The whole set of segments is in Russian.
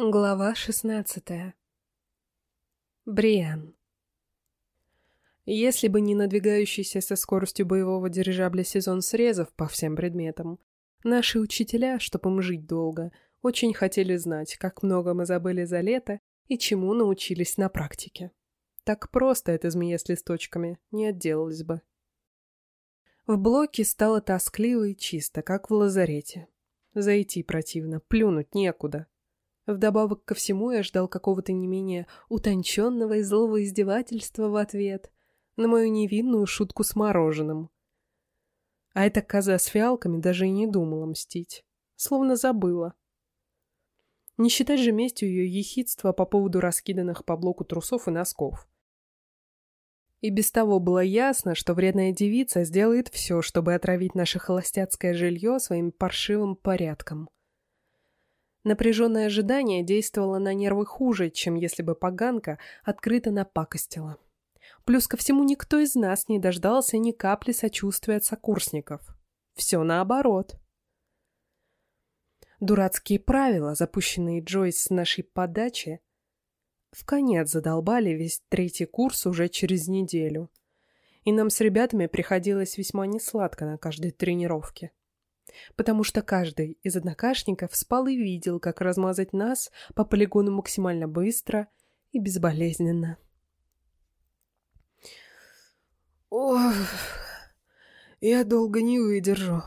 Глава шестнадцатая. Бриан. Если бы не надвигающийся со скоростью боевого дирижабля сезон срезов по всем предметам, наши учителя, чтобы им жить долго, очень хотели знать, как много мы забыли за лето и чему научились на практике. Так просто эта змея с листочками не отделалась бы. В блоке стало тоскливо и чисто, как в лазарете. Зайти противно, плюнуть некуда. Вдобавок ко всему я ждал какого-то не менее утонченного и злого издевательства в ответ на мою невинную шутку с мороженым. А эта коза с фиалками даже и не думала мстить. Словно забыла. Не считать же местью ее ехидства по поводу раскиданных по блоку трусов и носков. И без того было ясно, что вредная девица сделает все, чтобы отравить наше холостяцкое жилье своим паршивым порядком. Напряженное ожидание действовало на нервы хуже, чем если бы поганка открыто напакостила. Плюс ко всему никто из нас не дождался ни капли сочувствия от сокурсников. Все наоборот. Дурацкие правила, запущенные Джойс с нашей подачи, в конец задолбали весь третий курс уже через неделю. И нам с ребятами приходилось весьма несладко на каждой тренировке потому что каждый из однокашников спал и видел, как размазать нас по полигону максимально быстро и безболезненно. Ох, я долго не выдержу.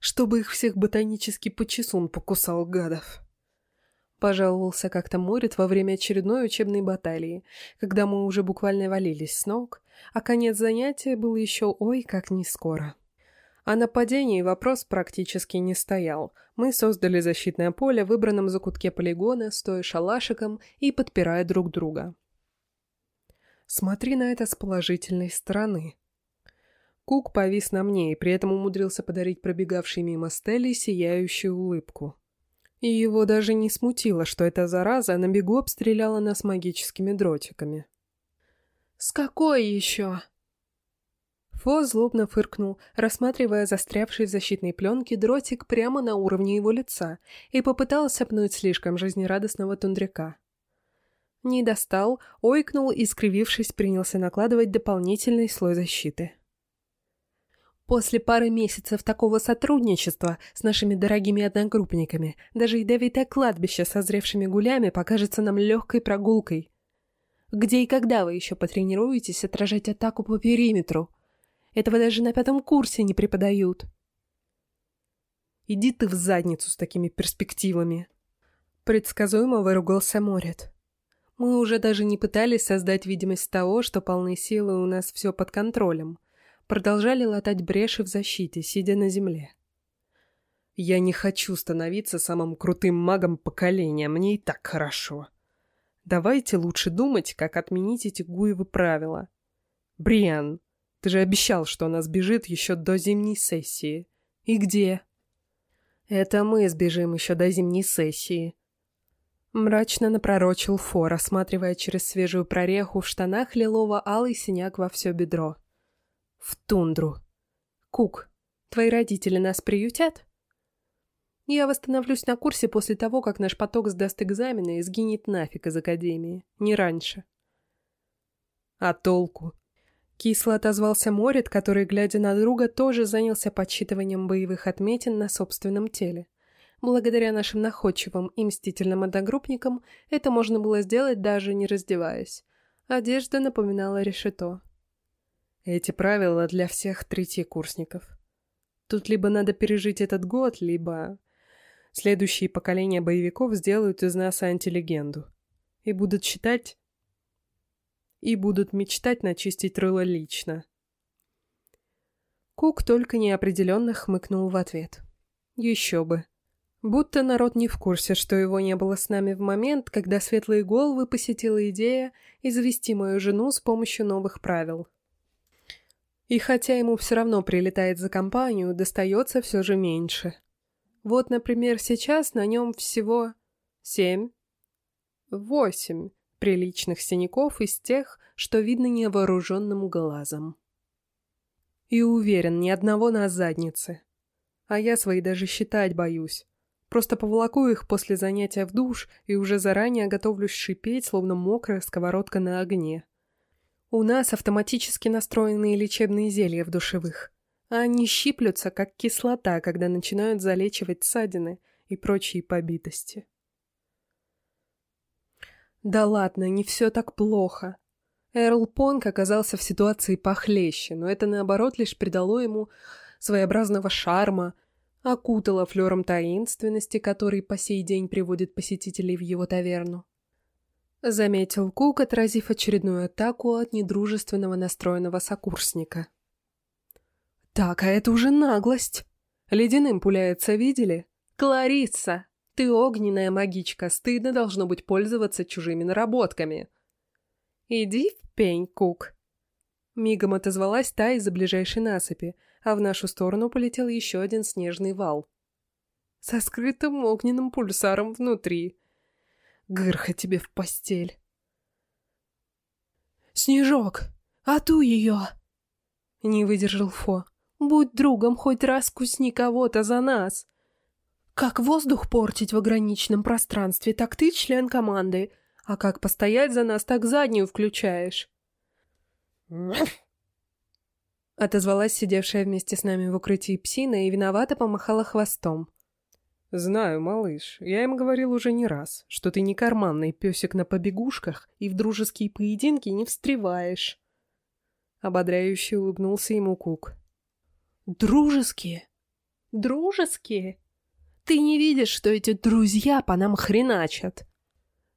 Чтобы их всех ботанический почесун покусал, гадов. Пожаловался как-то Морит во время очередной учебной баталии, когда мы уже буквально валились с ног, а конец занятия был еще ой как не скоро. О нападении вопрос практически не стоял. Мы создали защитное поле в выбранном закутке полигона, стоя шалашиком и подпирая друг друга. Смотри на это с положительной стороны. Кук повис на мне и при этом умудрился подарить пробегавшей мимо Стелли сияющую улыбку. И его даже не смутило, что эта зараза на бегу обстреляла нас магическими дротиками. «С какой еще?» Фо злобно фыркнул, рассматривая застрявший в защитной пленке дротик прямо на уровне его лица, и попытался пнуть слишком жизнерадостного тундряка. Не достал, ойкнул и, скривившись, принялся накладывать дополнительный слой защиты. После пары месяцев такого сотрудничества с нашими дорогими одногруппниками даже ядовитое кладбище со зревшими гулями покажется нам легкой прогулкой. Где и когда вы еще потренируетесь отражать атаку по периметру? Этого даже на пятом курсе не преподают. Иди ты в задницу с такими перспективами. Предсказуемо выругался Морет. Мы уже даже не пытались создать видимость того, что полны силы у нас все под контролем. Продолжали латать бреши в защите, сидя на земле. Я не хочу становиться самым крутым магом поколения, мне и так хорошо. Давайте лучше думать, как отменить эти гуевы правила. Бриан, ты же обещал, что она сбежит еще до зимней сессии. И где? Это мы сбежим еще до зимней сессии. Мрачно напророчил Фо, рассматривая через свежую прореху в штанах лилово-алый синяк во все бедро. В тундру. Кук, твои родители нас приютят? Я восстановлюсь на курсе после того, как наш поток сдаст экзамены и сгинет нафиг из академии. Не раньше. А толку? Кисло отозвался Морит, который, глядя на друга, тоже занялся подсчитыванием боевых отметин на собственном теле. Благодаря нашим находчивым и мстительным одногруппникам это можно было сделать даже не раздеваясь. Одежда напоминала решето. Эти правила для всех третьекурсников. Тут либо надо пережить этот год, либо... Следующие поколения боевиков сделают из нас антилегенду. И будут считать, и будут мечтать начистить рыло лично. Кук только неопределенно хмыкнул в ответ. Еще бы. Будто народ не в курсе, что его не было с нами в момент, когда светлые головы посетила идея извести мою жену с помощью новых правил. И хотя ему все равно прилетает за компанию, достается все же меньше. Вот, например, сейчас на нем всего семь, восемь приличных синяков из тех, что видно невооруженным глазом. И уверен, ни одного на заднице. А я свои даже считать боюсь. Просто поволоку их после занятия в душ и уже заранее готовлюсь шипеть, словно мокрая сковородка на огне. У нас автоматически настроенные лечебные зелья в душевых. А они щиплются, как кислота, когда начинают залечивать ссадины и прочие побитости. Да ладно, не все так плохо. Эрл Понг оказался в ситуации похлеще, но это наоборот лишь придало ему своеобразного шарма, окутало флером таинственности, который по сей день приводит посетителей в его таверну. Заметил Кук, отразив очередную атаку от недружественного настроенного сокурсника. «Так, а это уже наглость! Ледяным пуляется, видели? Кларисса, ты огненная магичка, стыдно должно быть пользоваться чужими наработками!» «Иди в пень, Кук!» Мигом отозвалась та из-за ближайшей насыпи, а в нашу сторону полетел еще один снежный вал. Со скрытым огненным пульсаром внутри. Гырха тебе в постель. «Снежок, а ту ее!» Не выдержал Фо. «Будь другом, хоть раз кусни кого-то за нас!» «Как воздух портить в ограниченном пространстве, так ты член команды, а как постоять за нас, так заднюю включаешь!» Отозвалась сидевшая вместе с нами в укрытии псина и виновато помахала хвостом. «Знаю, малыш, я им говорил уже не раз, что ты не карманный песик на побегушках и в дружеские поединки не встреваешь». Ободряюще улыбнулся ему Кук. «Дружеские? Дружеские? Ты не видишь, что эти друзья по нам хреначат?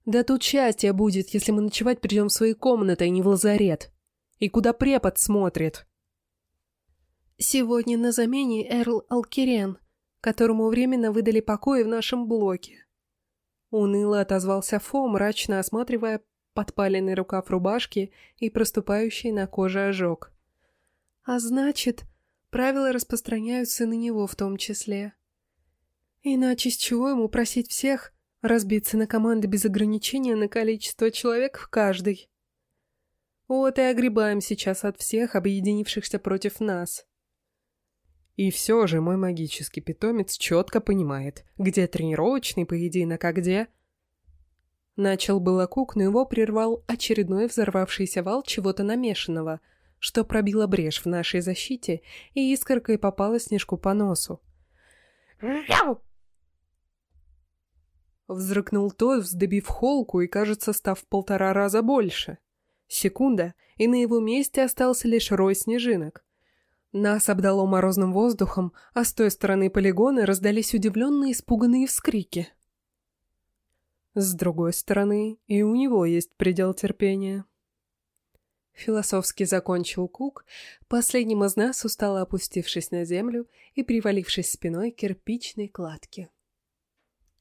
Да тут счастье будет, если мы ночевать придем в свои комнаты, а не в лазарет. И куда препод смотрит?» «Сегодня на замене Эрл Алкерен», которому временно выдали покои в нашем блоке. Уныло отозвался Фо, мрачно осматривая подпаленный рукав рубашки и проступающий на коже ожог. А значит, правила распространяются на него в том числе. Иначе с чего ему просить всех разбиться на команды без ограничения на количество человек в каждой? Вот и огребаем сейчас от всех, объединившихся против нас. И все же мой магический питомец четко понимает, где тренировочный поединок, а где... Начал было Кук, но его прервал очередной взорвавшийся вал чего-то намешанного, что пробило брешь в нашей защите и искоркой попало снежку по носу. Взрыкнул тот, вздобив холку и, кажется, став в полтора раза больше. Секунда, и на его месте остался лишь рой снежинок. Нас обдало морозным воздухом, а с той стороны полигона раздались удивленные испуганные вскрики. С другой стороны, и у него есть предел терпения. Философски закончил Кук, последним из нас устало опустившись на землю и привалившись спиной к кирпичной кладке.